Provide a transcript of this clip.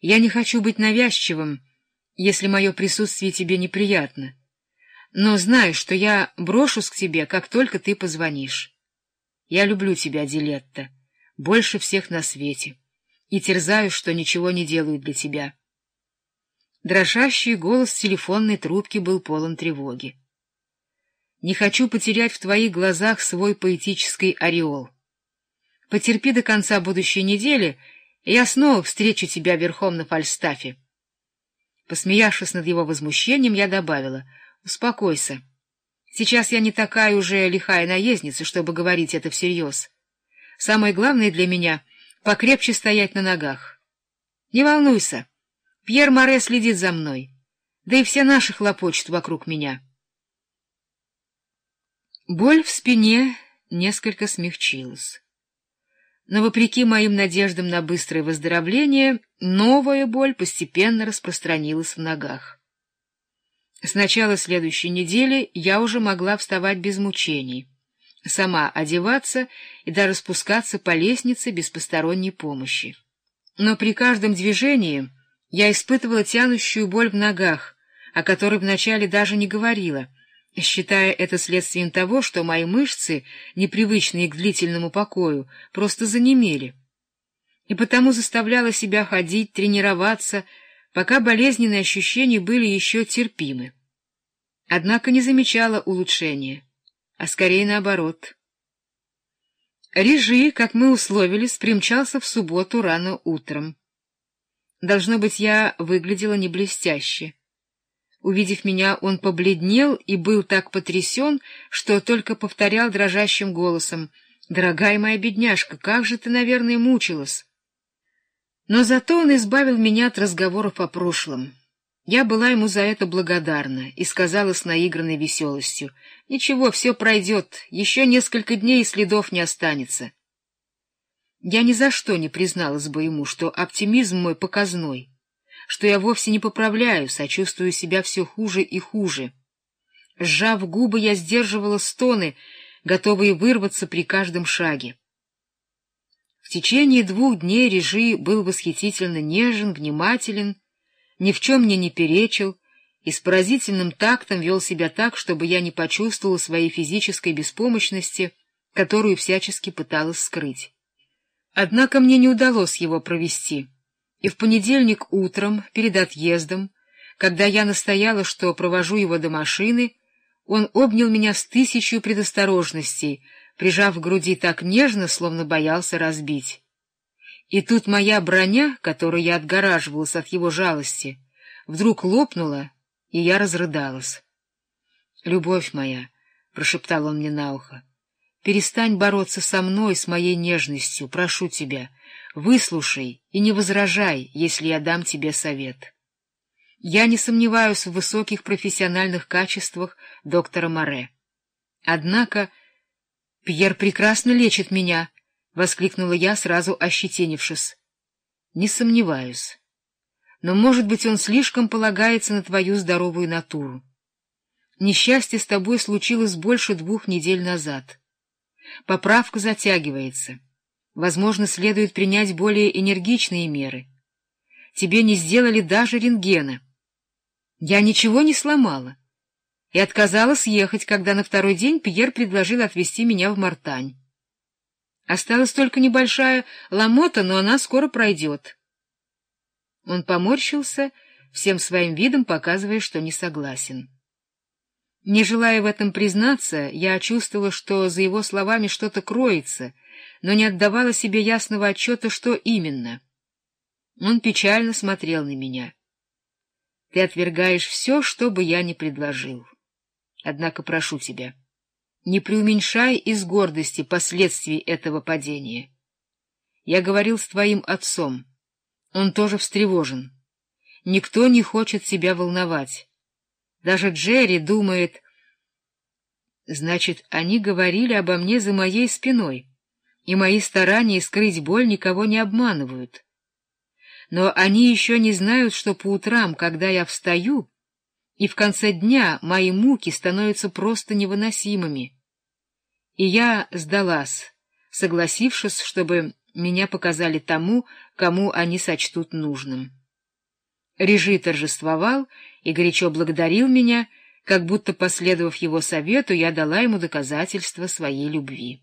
Я не хочу быть навязчивым, если мое присутствие тебе неприятно, но знай, что я брошусь к тебе, как только ты позвонишь. Я люблю тебя, Дилетта, больше всех на свете, и терзаю, что ничего не делаю для тебя. Дрожащий голос телефонной трубки был полон тревоги. Не хочу потерять в твоих глазах свой поэтический ореол. Потерпи до конца будущей недели, я снова встречу тебя верхом на фальстафе. Посмеявшись над его возмущением, я добавила, «Успокойся. Сейчас я не такая уже лихая наездница, чтобы говорить это всерьез. Самое главное для меня — покрепче стоять на ногах. Не волнуйся, Пьер Море следит за мной, да и все наши хлопочут вокруг меня». Боль в спине несколько смягчилась. Но, вопреки моим надеждам на быстрое выздоровление, новая боль постепенно распространилась в ногах. С начала следующей недели я уже могла вставать без мучений, сама одеваться и даже спускаться по лестнице без посторонней помощи. Но при каждом движении я испытывала тянущую боль в ногах, о которой вначале даже не говорила — считая это следствием того, что мои мышцы, непривычные к длительному покою, просто занемели. И потому заставляла себя ходить, тренироваться, пока болезненные ощущения были еще терпимы. Однако не замечала улучшения, а скорее наоборот. Режи, как мы условились, примчался в субботу рано утром. Должно быть, я выглядела не блестяще. Увидев меня, он побледнел и был так потрясен, что только повторял дрожащим голосом, «Дорогая моя бедняжка, как же ты, наверное, мучилась!» Но зато он избавил меня от разговоров о прошлом. Я была ему за это благодарна и сказала с наигранной веселостью, «Ничего, все пройдет, еще несколько дней и следов не останется». Я ни за что не призналась бы ему, что оптимизм мой показной что я вовсе не поправляюсь, а чувствую себя все хуже и хуже. Сжав губы, я сдерживала стоны, готовые вырваться при каждом шаге. В течение двух дней Режи был восхитительно нежен, внимателен, ни в чем мне не перечил и с поразительным тактом вел себя так, чтобы я не почувствовала своей физической беспомощности, которую всячески пыталась скрыть. Однако мне не удалось его провести и в понедельник утром, перед отъездом, когда я настояла, что провожу его до машины, он обнял меня с тысячью предосторожностей, прижав к груди так нежно, словно боялся разбить. И тут моя броня, которую я отгораживалась от его жалости, вдруг лопнула, и я разрыдалась. — Любовь моя, — прошептал он мне на ухо, — перестань бороться со мной, с моей нежностью, прошу тебя, — Выслушай и не возражай, если я дам тебе совет. Я не сомневаюсь в высоких профессиональных качествах доктора Море. Однако Пьер прекрасно лечит меня, — воскликнула я, сразу ощетинившись. Не сомневаюсь. Но, может быть, он слишком полагается на твою здоровую натуру. Несчастье с тобой случилось больше двух недель назад. Поправка затягивается. Возможно, следует принять более энергичные меры. Тебе не сделали даже рентгена. Я ничего не сломала. И отказалась ехать, когда на второй день Пьер предложил отвезти меня в Мартань. Осталась только небольшая ломота, но она скоро пройдет. Он поморщился, всем своим видом показывая, что не согласен. Не желая в этом признаться, я чувствовала, что за его словами что-то кроется — но не отдавала себе ясного отчета, что именно. Он печально смотрел на меня. — Ты отвергаешь все, что бы я ни предложил. Однако прошу тебя, не преуменьшай из гордости последствий этого падения. Я говорил с твоим отцом. Он тоже встревожен. Никто не хочет себя волновать. Даже Джерри думает... Значит, они говорили обо мне за моей спиной и мои старания скрыть боль никого не обманывают. Но они еще не знают, что по утрам, когда я встаю, и в конце дня мои муки становятся просто невыносимыми. И я сдалась, согласившись, чтобы меня показали тому, кому они сочтут нужным. Режи торжествовал и горячо благодарил меня, как будто, последовав его совету, я дала ему доказательство своей любви.